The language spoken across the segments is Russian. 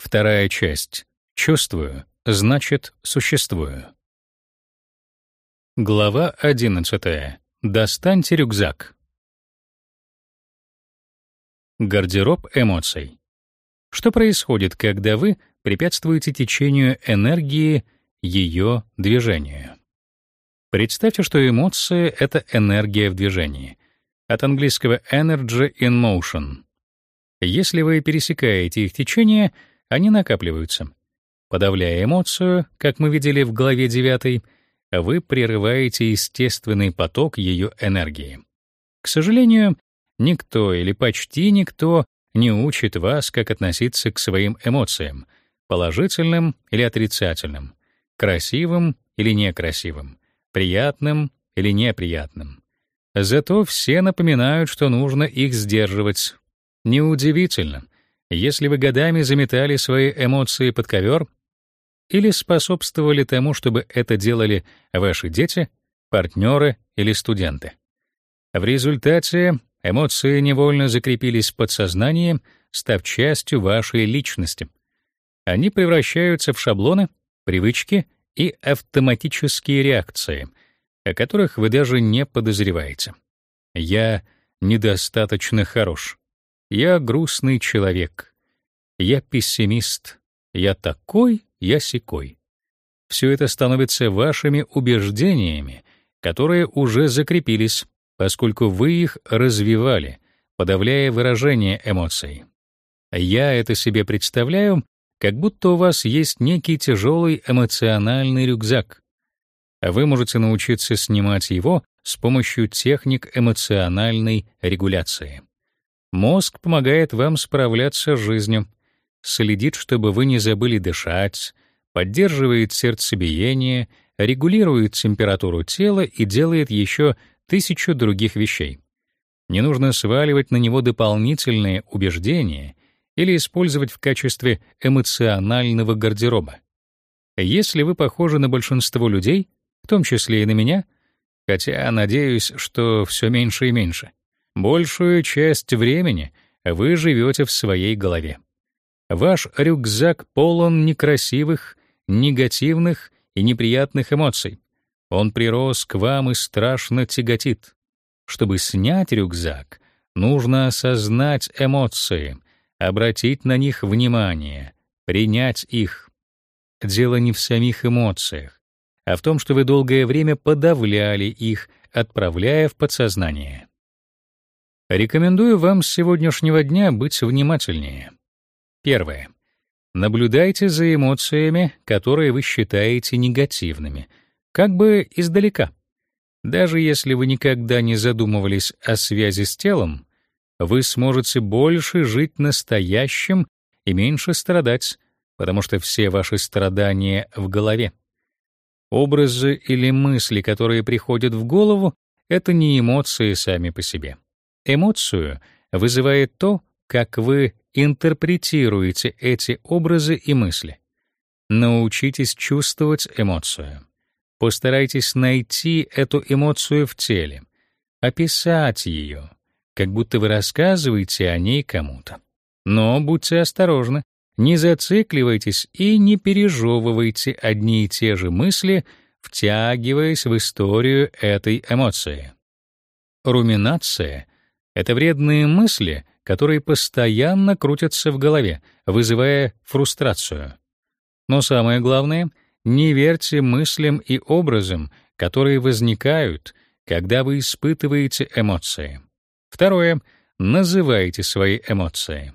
Вторая часть. Чувствую, значит, существую. Глава 11. Достаньте рюкзак. Гардероб эмоций. Что происходит, когда вы препятствуете течению энергии, ее движению? Представьте, что эмоции — это энергия в движении. От английского energy in motion. Если вы пересекаете их течение, они накапливаются. Подавляя эмоцию, как мы видели в главе 9, вы прерываете естественный поток ее энергии. К сожалению, никто или почти никто не учит вас, как относиться к своим эмоциям, положительным или отрицательным, красивым или некрасивым приятным или неприятным. Зато все напоминают, что нужно их сдерживать. Неудивительно, если вы годами заметали свои эмоции под ковер или способствовали тому, чтобы это делали ваши дети, партнеры или студенты. В результате эмоции невольно закрепились в подсознании, став частью вашей личности. Они превращаются в шаблоны, привычки и автоматические реакции, о которых вы даже не подозреваете. Я недостаточно хорош. Я грустный человек. Я пессимист. Я такой, я сякой. Все это становится вашими убеждениями, которые уже закрепились, поскольку вы их развивали, подавляя выражение эмоций. Я это себе представляю как будто у вас есть некий тяжелый эмоциональный рюкзак. А вы можете научиться снимать его с помощью техник эмоциональной регуляции. Мозг помогает вам справляться с жизнью, следит, чтобы вы не забыли дышать, поддерживает сердцебиение, регулирует температуру тела и делает еще тысячу других вещей. Не нужно сваливать на него дополнительные убеждения или использовать в качестве эмоционального гардероба. Если вы похожи на большинство людей, в том числе и на меня, хотя надеюсь, что все меньше и меньше, большую часть времени вы живете в своей голове. Ваш рюкзак полон некрасивых, негативных и неприятных эмоций. Он прирос к вам и страшно тяготит. Чтобы снять рюкзак, нужно осознать эмоции — обратить на них внимание, принять их. Дело не в самих эмоциях, а в том, что вы долгое время подавляли их, отправляя в подсознание. Рекомендую вам с сегодняшнего дня быть внимательнее. Первое. Наблюдайте за эмоциями, которые вы считаете негативными, как бы издалека. Даже если вы никогда не задумывались о связи с телом, вы сможете больше жить настоящим и меньше страдать, потому что все ваши страдания в голове. Образы или мысли, которые приходят в голову, это не эмоции сами по себе. Эмоцию вызывает то, как вы интерпретируете эти образы и мысли. Научитесь чувствовать эмоцию. Постарайтесь найти эту эмоцию в теле, описать ее, как будто вы рассказываете о ней кому-то. Но будьте осторожны, не зацикливайтесь и не пережевывайте одни и те же мысли, втягиваясь в историю этой эмоции. Руминация — это вредные мысли, которые постоянно крутятся в голове, вызывая фрустрацию. Но самое главное — не верьте мыслям и образам, которые возникают, когда вы испытываете эмоции. Второе. Называйте свои эмоции.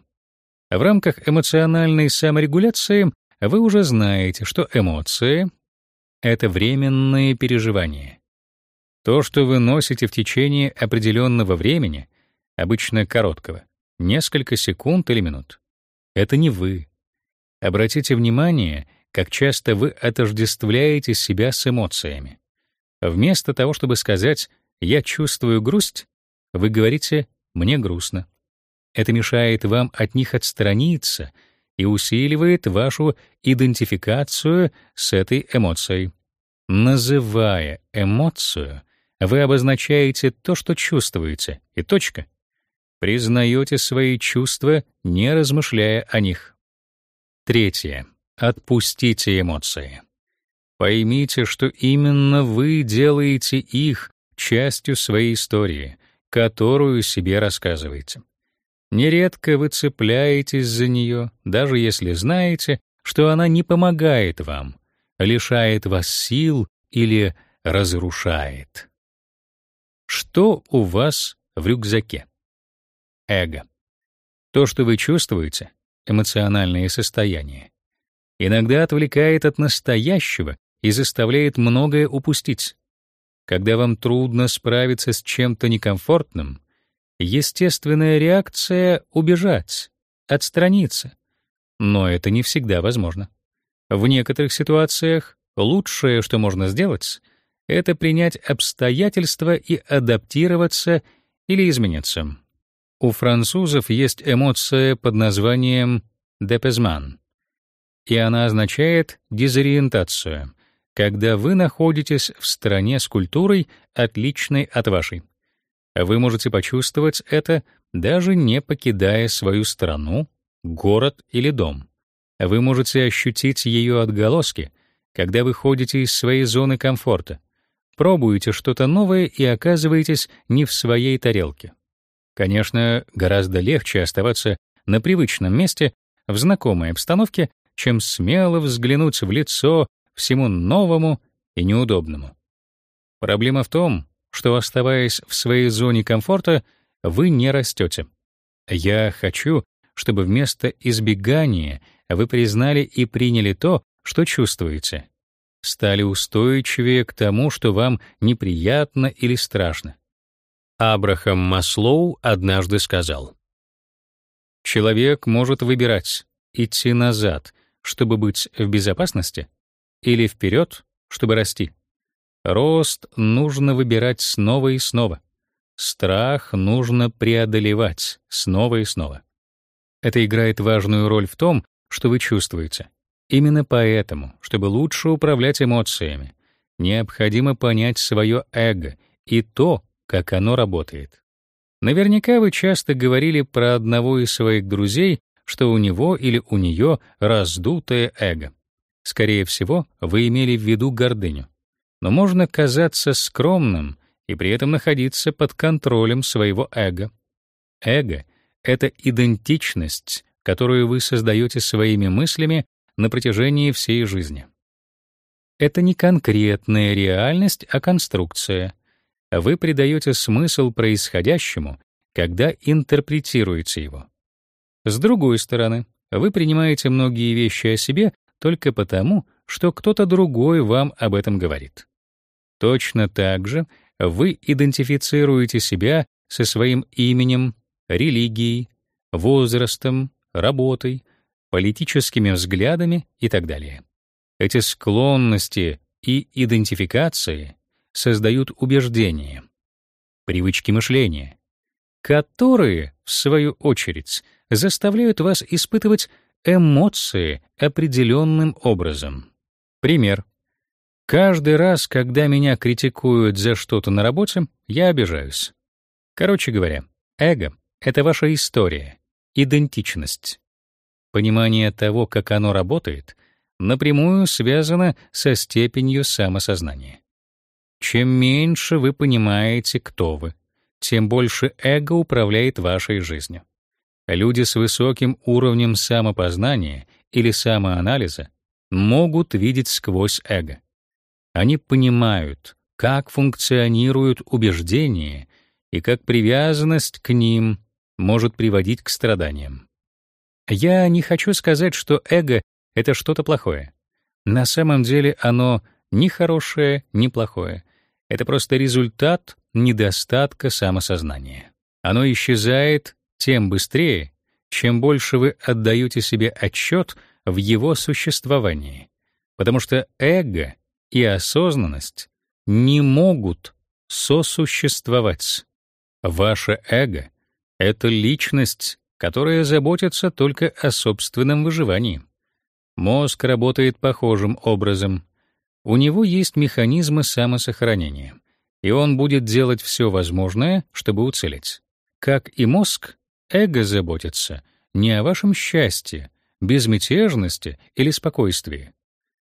В рамках эмоциональной саморегуляции вы уже знаете, что эмоции — это временные переживания. То, что вы носите в течение определенного времени, обычно короткого, несколько секунд или минут, это не вы. Обратите внимание, как часто вы отождествляете себя с эмоциями. Вместо того, чтобы сказать «я чувствую грусть», вы говорите «мне грустно». Это мешает вам от них отстраниться и усиливает вашу идентификацию с этой эмоцией. Называя эмоцию, вы обозначаете то, что чувствуете, и точка. Признаете свои чувства, не размышляя о них. Третье. Отпустите эмоции. Поймите, что именно вы делаете их частью своей истории, которую себе рассказываете. Нередко вы цепляетесь за нее, даже если знаете, что она не помогает вам, лишает вас сил или разрушает. Что у вас в рюкзаке? Эго. То, что вы чувствуете, эмоциональное состояние, иногда отвлекает от настоящего и заставляет многое упустить. Когда вам трудно справиться с чем-то некомфортным, естественная реакция — убежать, отстраниться. Но это не всегда возможно. В некоторых ситуациях лучшее, что можно сделать, это принять обстоятельства и адаптироваться или измениться. У французов есть эмоция под названием «депезман», и она означает дезориентацию, когда вы находитесь в стране с культурой, отличной от вашей. Вы можете почувствовать это, даже не покидая свою страну, город или дом. Вы можете ощутить ее отголоски, когда вы ходите из своей зоны комфорта, пробуете что-то новое и оказываетесь не в своей тарелке. Конечно, гораздо легче оставаться на привычном месте, в знакомой обстановке, чем смело взглянуть в лицо всему новому и неудобному. Проблема в том, что оставаясь в своей зоне комфорта, вы не растете. Я хочу, чтобы вместо избегания вы признали и приняли то, что чувствуете. Стали устойчивее к тому, что вам неприятно или страшно. Абрахам Маслоу однажды сказал: Человек может выбирать идти назад, чтобы быть в безопасности, или вперед, чтобы расти. Рост нужно выбирать снова и снова. Страх нужно преодолевать снова и снова. Это играет важную роль в том, что вы чувствуете. Именно поэтому, чтобы лучше управлять эмоциями, необходимо понять свое эго и то, как оно работает. Наверняка вы часто говорили про одного из своих друзей, что у него или у нее раздутое эго. Скорее всего, вы имели в виду гордыню. Но можно казаться скромным и при этом находиться под контролем своего эго. Эго — это идентичность, которую вы создаете своими мыслями на протяжении всей жизни. Это не конкретная реальность, а конструкция. Вы придаете смысл происходящему, когда интерпретируете его. С другой стороны, вы принимаете многие вещи о себе только потому, что кто-то другой вам об этом говорит. Точно так же вы идентифицируете себя со своим именем, религией, возрастом, работой, политическими взглядами и так далее. Эти склонности и идентификации создают убеждения, привычки мышления, которые, в свою очередь, заставляют вас испытывать эмоции определенным образом. Пример. Каждый раз, когда меня критикуют за что-то на работе, я обижаюсь. Короче говоря, эго — это ваша история, идентичность. Понимание того, как оно работает, напрямую связано со степенью самосознания. Чем меньше вы понимаете, кто вы, тем больше эго управляет вашей жизнью. Люди с высоким уровнем самопознания или самоанализа могут видеть сквозь эго. Они понимают, как функционируют убеждения и как привязанность к ним может приводить к страданиям. Я не хочу сказать, что эго — это что-то плохое. На самом деле оно ни хорошее, ни плохое. Это просто результат недостатка самосознания. Оно исчезает тем быстрее, чем больше вы отдаете себе отчет в его существовании, потому что эго и осознанность не могут сосуществовать. Ваше эго — это личность, которая заботится только о собственном выживании. Мозг работает похожим образом. У него есть механизмы самосохранения, и он будет делать все возможное, чтобы уцелеть. Как и мозг, эго заботится не о вашем счастье, безмятежности или спокойствии.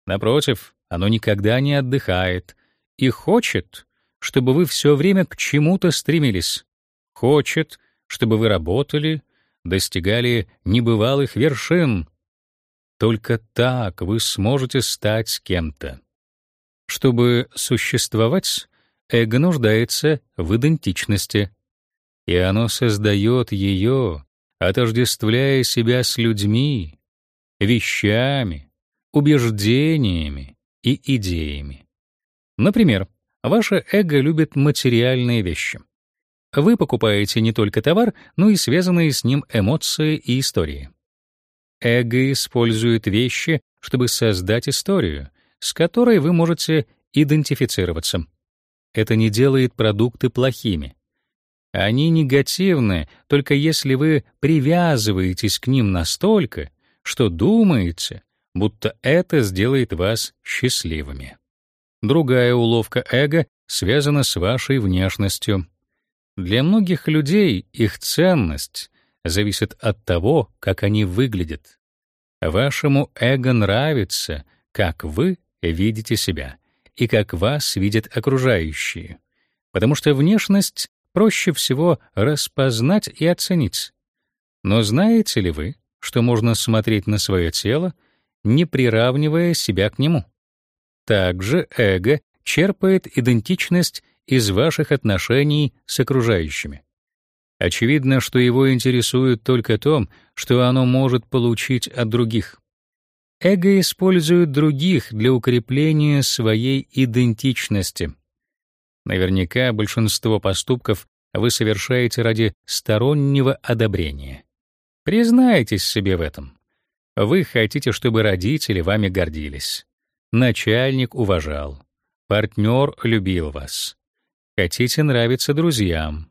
Напротив, оно никогда не отдыхает и хочет, чтобы вы все время к чему-то стремились. Хочет, чтобы вы работали, достигали небывалых вершин. Только так вы сможете стать кем-то. Чтобы существовать, эго нуждается в идентичности, и оно создает ее, отождествляя себя с людьми, вещами, убеждениями и идеями. Например, ваше эго любит материальные вещи. Вы покупаете не только товар, но и связанные с ним эмоции и истории. Эго использует вещи, чтобы создать историю, с которой вы можете идентифицироваться. Это не делает продукты плохими. Они негативны только если вы привязываетесь к ним настолько, что думаете, будто это сделает вас счастливыми. Другая уловка эго связана с вашей внешностью. Для многих людей их ценность зависит от того, как они выглядят. Вашему эго нравится, как вы видите себя и как вас видят окружающие, потому что внешность проще всего распознать и оценить. Но знаете ли вы, что можно смотреть на свое тело, не приравнивая себя к нему? Также эго черпает идентичность из ваших отношений с окружающими. Очевидно, что его интересует только то, что оно может получить от других. Эго использует других для укрепления своей идентичности. Наверняка большинство поступков вы совершаете ради стороннего одобрения. Признайтесь себе в этом. Вы хотите, чтобы родители вами гордились. Начальник уважал. Партнер любил вас. Хотите нравиться друзьям.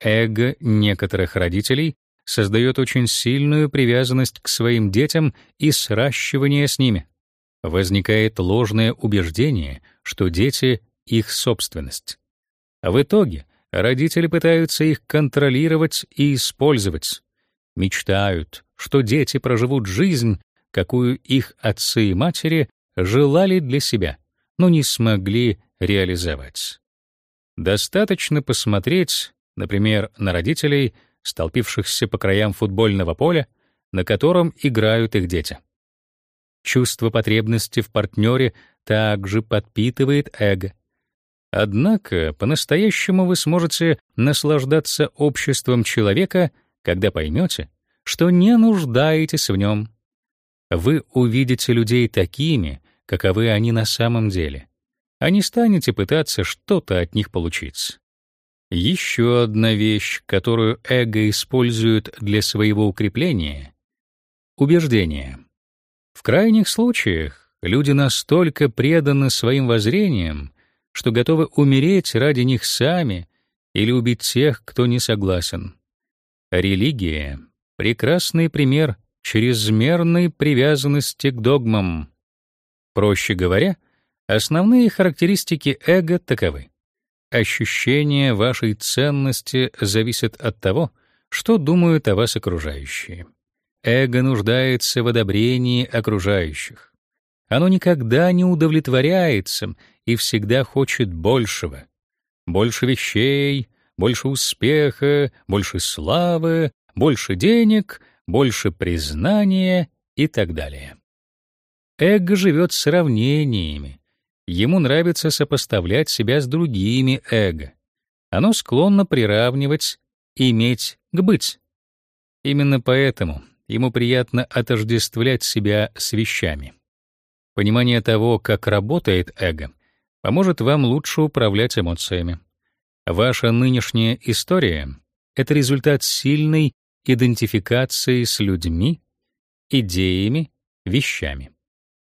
Эго некоторых родителей создает очень сильную привязанность к своим детям и сращивание с ними. Возникает ложное убеждение, что дети — их собственность. А в итоге родители пытаются их контролировать и использовать. Мечтают, что дети проживут жизнь, какую их отцы и матери желали для себя, но не смогли реализовать. Достаточно посмотреть, например, на родителей — столпившихся по краям футбольного поля, на котором играют их дети. Чувство потребности в партнере также подпитывает эго. Однако по-настоящему вы сможете наслаждаться обществом человека, когда поймете, что не нуждаетесь в нем. Вы увидите людей такими, каковы они на самом деле, а не станете пытаться что-то от них получить. Еще одна вещь, которую эго использует для своего укрепления — убеждение. В крайних случаях люди настолько преданы своим воззрениям, что готовы умереть ради них сами или убить тех, кто не согласен. Религия — прекрасный пример чрезмерной привязанности к догмам. Проще говоря, основные характеристики эго таковы. Ощущение вашей ценности зависит от того, что думают о вас окружающие. Эго нуждается в одобрении окружающих. Оно никогда не удовлетворяется и всегда хочет большего. Больше вещей, больше успеха, больше славы, больше денег, больше признания и так далее. Эго живет сравнениями, Ему нравится сопоставлять себя с другими эго. Оно склонно приравнивать иметь к быть. Именно поэтому ему приятно отождествлять себя с вещами. Понимание того, как работает эго, поможет вам лучше управлять эмоциями. Ваша нынешняя история — это результат сильной идентификации с людьми, идеями, вещами.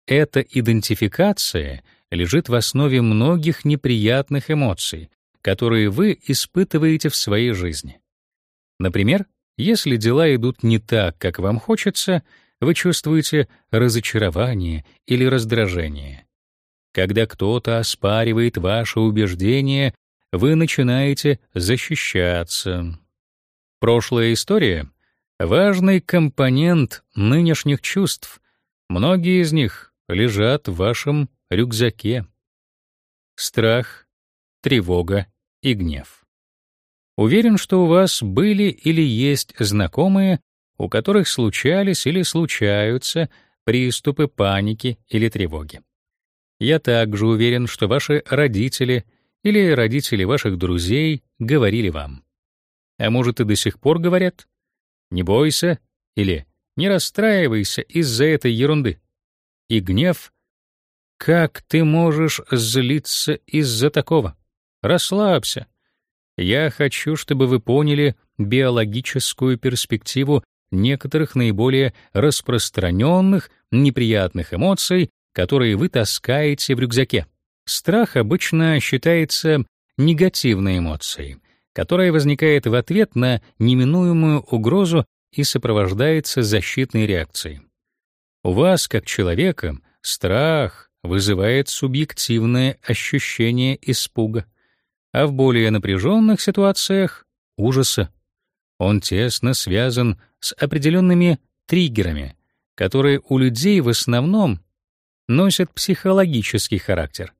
Эта идентификация лежит в основе многих неприятных эмоций, которые вы испытываете в своей жизни. Например, если дела идут не так, как вам хочется, вы чувствуете разочарование или раздражение. Когда кто-то оспаривает ваши убеждения, вы начинаете защищаться. Прошлая история важный компонент нынешних чувств. Многие из них лежат в вашем рюкзаке. Страх, тревога и гнев. Уверен, что у вас были или есть знакомые, у которых случались или случаются приступы паники или тревоги. Я также уверен, что ваши родители или родители ваших друзей говорили вам. А может и до сих пор говорят: "Не бойся" или "Не расстраивайся из-за этой ерунды". И гнев как ты можешь злиться из-за такого? Расслабься. Я хочу, чтобы вы поняли биологическую перспективу некоторых наиболее распространенных неприятных эмоций, которые вы таскаете в рюкзаке. Страх обычно считается негативной эмоцией, которая возникает в ответ на неминуемую угрозу и сопровождается защитной реакцией. У вас, как человека, страх вызывает субъективное ощущение испуга, а в более напряженных ситуациях — ужаса. Он тесно связан с определенными триггерами, которые у людей в основном носят психологический характер.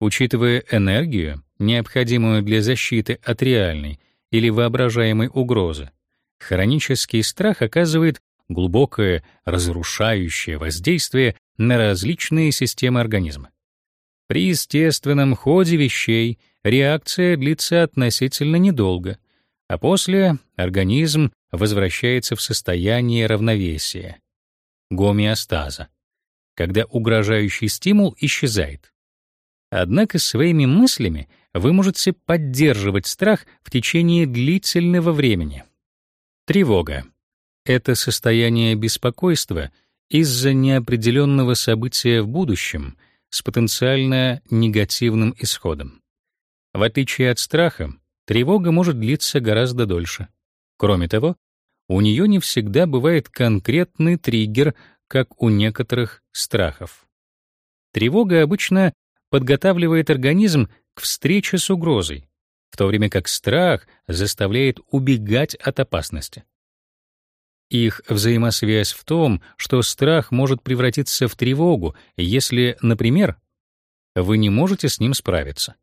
Учитывая энергию, необходимую для защиты от реальной или воображаемой угрозы, хронический страх оказывает глубокое разрушающее воздействие на различные системы организма. При естественном ходе вещей реакция длится относительно недолго, а после организм возвращается в состояние равновесия, гомеостаза, когда угрожающий стимул исчезает. Однако своими мыслями вы можете поддерживать страх в течение длительного времени. Тревога — это состояние беспокойства из-за неопределенного события в будущем с потенциально негативным исходом. В отличие от страха, тревога может длиться гораздо дольше. Кроме того, у нее не всегда бывает конкретный триггер, как у некоторых страхов. Тревога обычно подготавливает организм к встрече с угрозой, в то время как страх заставляет убегать от опасности. Их взаимосвязь в том, что страх может превратиться в тревогу, если, например, вы не можете с ним справиться.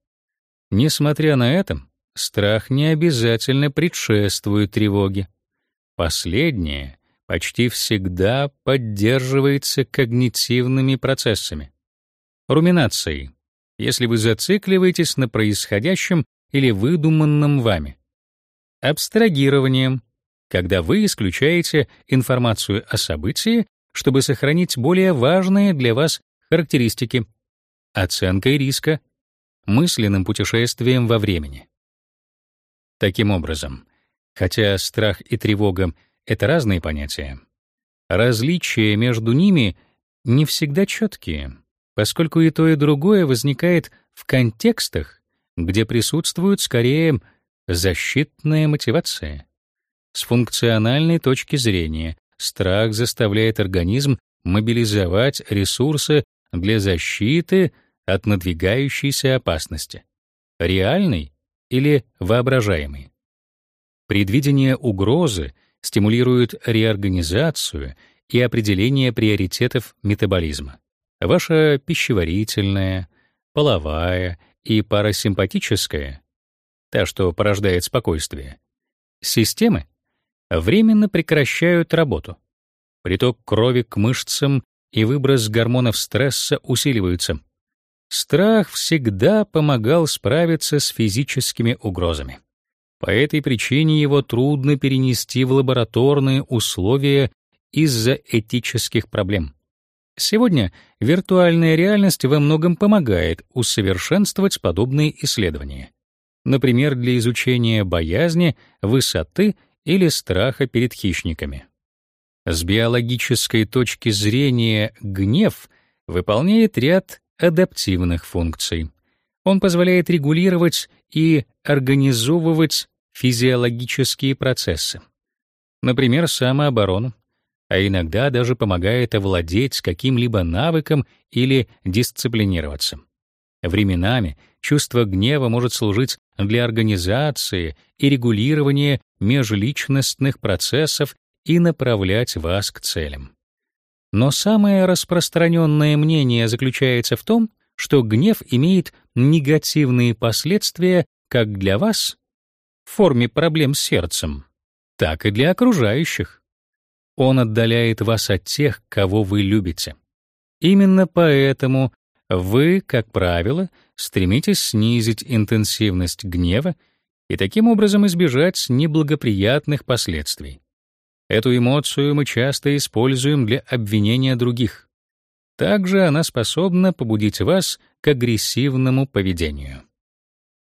Несмотря на это, страх не обязательно предшествует тревоге. Последнее почти всегда поддерживается когнитивными процессами. Руминацией, если вы зацикливаетесь на происходящем или выдуманном вами. Абстрагированием, когда вы исключаете информацию о событии, чтобы сохранить более важные для вас характеристики. Оценкой риска, мысленным путешествием во времени. Таким образом, хотя страх и тревога — это разные понятия, различия между ними не всегда четкие, поскольку и то, и другое возникает в контекстах, где присутствует скорее защитная мотивация. С функциональной точки зрения страх заставляет организм мобилизовать ресурсы для защиты от надвигающейся опасности, реальной или воображаемой. Предвидение угрозы стимулирует реорганизацию и определение приоритетов метаболизма. Ваша пищеварительная, половая и парасимпатическая, та, что порождает спокойствие, системы временно прекращают работу. Приток крови к мышцам и выброс гормонов стресса усиливаются. Страх всегда помогал справиться с физическими угрозами. По этой причине его трудно перенести в лабораторные условия из-за этических проблем. Сегодня виртуальная реальность во многом помогает усовершенствовать подобные исследования. Например, для изучения боязни, высоты или страха перед хищниками. С биологической точки зрения гнев выполняет ряд адаптивных функций. Он позволяет регулировать и организовывать физиологические процессы. Например, самооборону, а иногда даже помогает овладеть каким-либо навыком или дисциплинироваться. Временами чувство гнева может служить для организации и регулирования межличностных процессов и направлять вас к целям. Но самое распространенное мнение заключается в том, что гнев имеет негативные последствия как для вас в форме проблем с сердцем, так и для окружающих. Он отдаляет вас от тех, кого вы любите. Именно поэтому вы, как правило, стремитесь снизить интенсивность гнева и таким образом избежать неблагоприятных последствий. Эту эмоцию мы часто используем для обвинения других. Также она способна побудить вас к агрессивному поведению.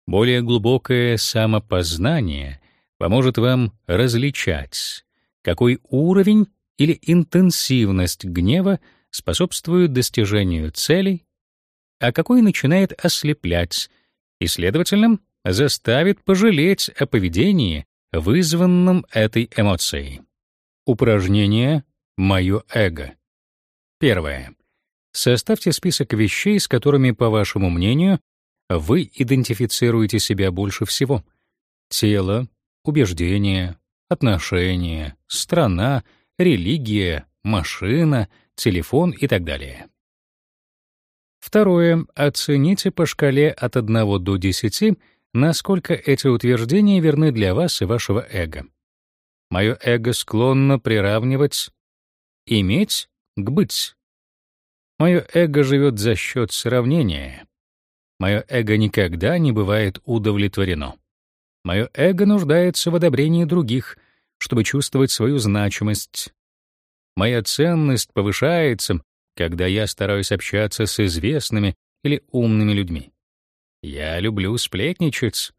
Более глубокое самопознание поможет вам различать, какой уровень или интенсивность гнева способствует достижению целей, а какой начинает ослеплять и, следовательно, заставит пожалеть о поведении, вызванном этой эмоцией. Упражнение «Мое эго». Первое. Составьте список вещей, с которыми, по вашему мнению, вы идентифицируете себя больше всего. Тело, убеждения, отношения, страна, религия, машина, телефон и так далее. Второе. Оцените по шкале от 1 до 10, насколько эти утверждения верны для вас и вашего эго. Мое эго склонно приравнивать «иметь» к «быть». Мое эго живет за счет сравнения. Мое эго никогда не бывает удовлетворено. Мое эго нуждается в одобрении других, чтобы чувствовать свою значимость. Моя ценность повышается, когда я стараюсь общаться с известными или умными людьми. Я люблю сплетничать.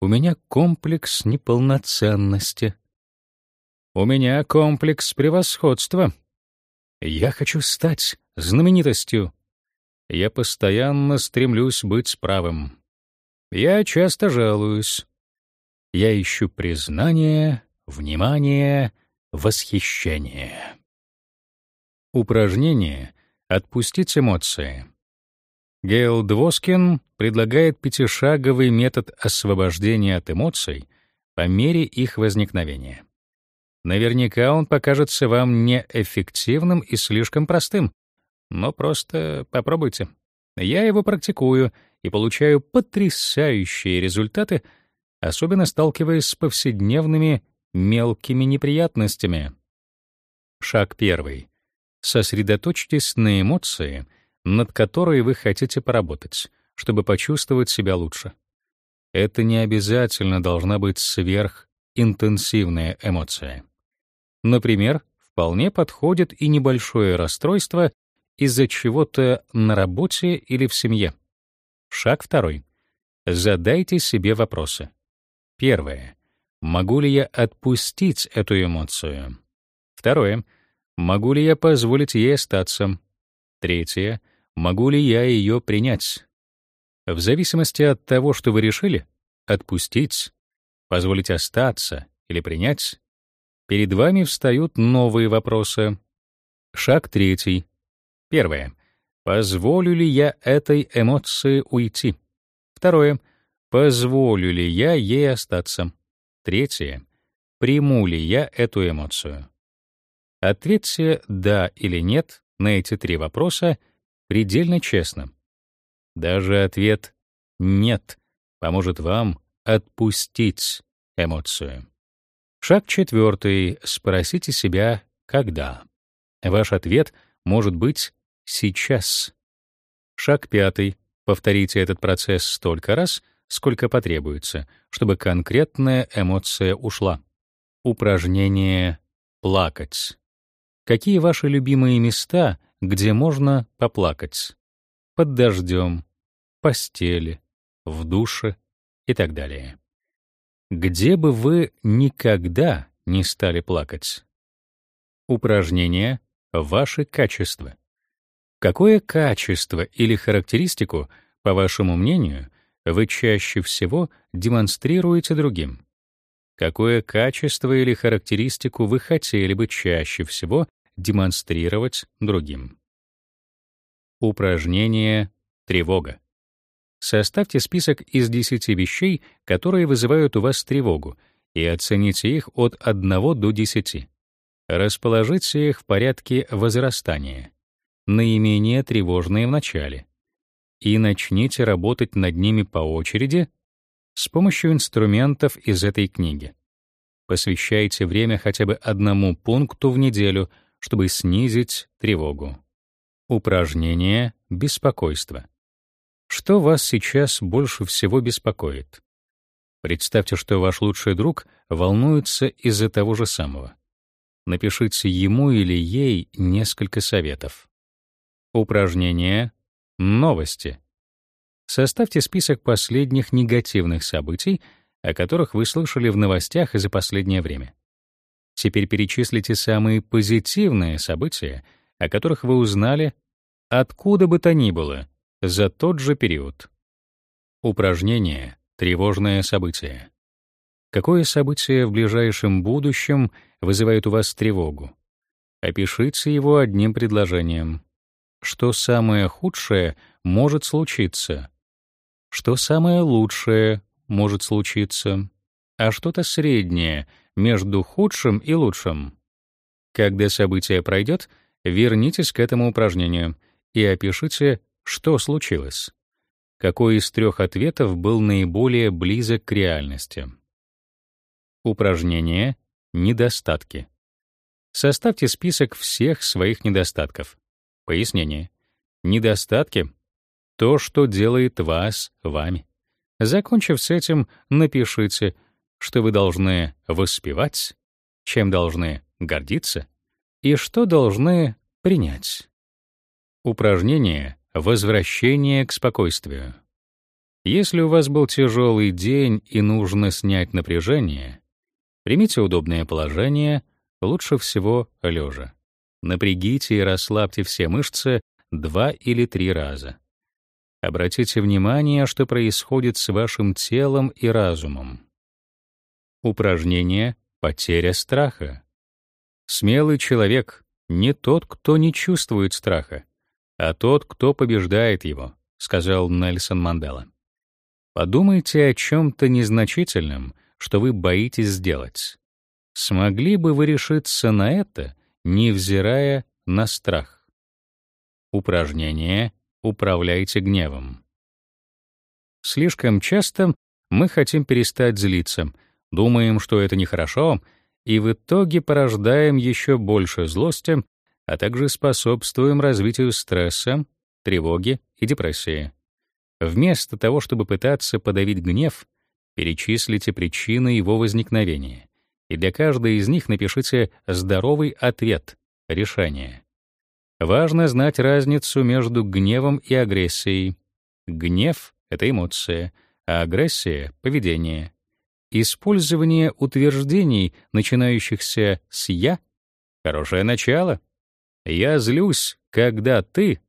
У меня комплекс неполноценности. У меня комплекс превосходства. Я хочу стать знаменитостью. Я постоянно стремлюсь быть правым. Я часто жалуюсь. Я ищу признание, внимание, восхищение. Упражнение «Отпустить эмоции». Гейл Двоскин предлагает пятишаговый метод освобождения от эмоций по мере их возникновения. Наверняка он покажется вам неэффективным и слишком простым, но просто попробуйте. Я его практикую и получаю потрясающие результаты, особенно сталкиваясь с повседневными мелкими неприятностями. Шаг первый. Сосредоточьтесь на эмоции, над которой вы хотите поработать, чтобы почувствовать себя лучше. Это не обязательно должна быть сверхинтенсивная эмоция. Например, вполне подходит и небольшое расстройство из-за чего-то на работе или в семье. Шаг второй. Задайте себе вопросы. Первое. Могу ли я отпустить эту эмоцию? Второе. Могу ли я позволить ей остаться? Третье. Могу ли я ее принять? В зависимости от того, что вы решили, отпустить, позволить остаться или принять, перед вами встают новые вопросы. Шаг третий. Первое. Позволю ли я этой эмоции уйти? Второе. Позволю ли я ей остаться? Третье. Приму ли я эту эмоцию? Ответьте «да» или «нет» на эти три вопроса предельно честно. Даже ответ «нет» поможет вам отпустить эмоцию. Шаг четвертый. Спросите себя «когда?». Ваш ответ может быть «сейчас». Шаг пятый. Повторите этот процесс столько раз, сколько потребуется, чтобы конкретная эмоция ушла. Упражнение «плакать». Какие ваши любимые места, где можно поплакать? Под дождем, постели, в душе и так далее. Где бы вы никогда не стали плакать? Упражнение «Ваши качества». Какое качество или характеристику, по вашему мнению, вы чаще всего демонстрируете другим? Какое качество или характеристику вы хотели бы чаще всего демонстрировать другим. Упражнение «Тревога». Составьте список из 10 вещей, которые вызывают у вас тревогу, и оцените их от 1 до 10. Расположите их в порядке возрастания, наименее тревожные в начале, и начните работать над ними по очереди с помощью инструментов из этой книги. Посвящайте время хотя бы одному пункту в неделю, чтобы снизить тревогу. Упражнение «Беспокойство». Что вас сейчас больше всего беспокоит? Представьте, что ваш лучший друг волнуется из-за того же самого напишите ему или ей несколько советов. Упражнение «Новости». Составьте список последних негативных событий, о которых вы слышали в новостях за последнее время. Теперь перечислите самые позитивные события, о которых вы узнали откуда бы то ни было за тот же период. Упражнение «Тревожное событие». Какое событие в ближайшем будущем вызывает у вас тревогу? Опишите его одним предложением. Что самое худшее может случиться? Что самое лучшее может случиться? А что-то среднее между худшим и лучшим? Когда событие пройдет, вернитесь к этому упражнению и опишите, что случилось. Какой из трех ответов был наиболее близок к реальности? Упражнение «Недостатки». Составьте список всех своих недостатков. Пояснение. Недостатки — то, что делает вас вами. Закончив с этим, напишите, что вы должны воспевать, чем должны гордиться и что должны принять. Упражнение «Возвращение к спокойствию». Если у вас был тяжелый день и нужно снять напряжение, Примите удобное положение, лучше всего лежа. Напрягите и расслабьте все мышцы два или три раза. Обратите внимание, что происходит с вашим телом и разумом. Упражнение «Потеря страха». Смелый человек — не тот, кто не чувствует страха, а тот, кто побеждает его, сказал Нельсон Мандела. Подумайте о чем-то незначительном — что вы боитесь сделать. Смогли бы вы решиться на это, невзирая на страх? Упражнение «Управляйте гневом». Слишком часто мы хотим перестать злиться, думаем, что это нехорошо, и в итоге порождаем еще больше злости, а также способствуем развитию стресса, тревоги и депрессии. Вместо того, чтобы пытаться подавить гнев, Перечислите причины его возникновения, и для каждой из них напишите здоровый ответ, решение. Важно знать разницу между гневом и агрессией. Гнев — это эмоция, а агрессия — поведение. Использование утверждений, начинающихся с «я» — хорошее начало. «Я злюсь, когда ты...»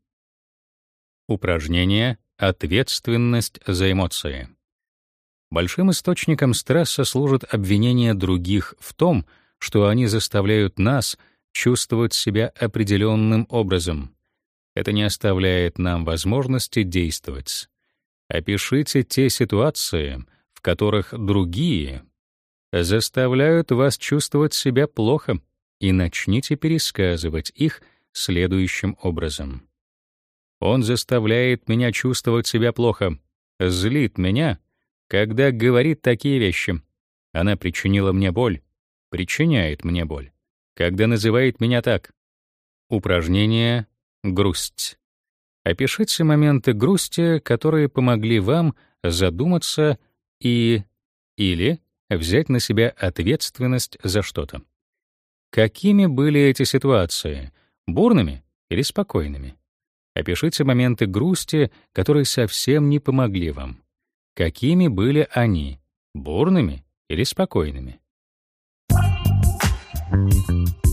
Упражнение «Ответственность за эмоции». Большим источником стресса служит обвинение других в том, что они заставляют нас чувствовать себя определенным образом. Это не оставляет нам возможности действовать. Опишите те ситуации, в которых другие заставляют вас чувствовать себя плохо, и начните пересказывать их следующим образом. Он заставляет меня чувствовать себя плохо, злит меня, когда говорит такие вещи. Она причинила мне боль, причиняет мне боль. Когда называет меня так. Упражнение «Грусть». Опишите моменты грусти, которые помогли вам задуматься и или взять на себя ответственность за что-то. Какими были эти ситуации? Бурными или спокойными? Опишите моменты грусти, которые совсем не помогли вам. Какими были они? Бурными или спокойными? Thank you.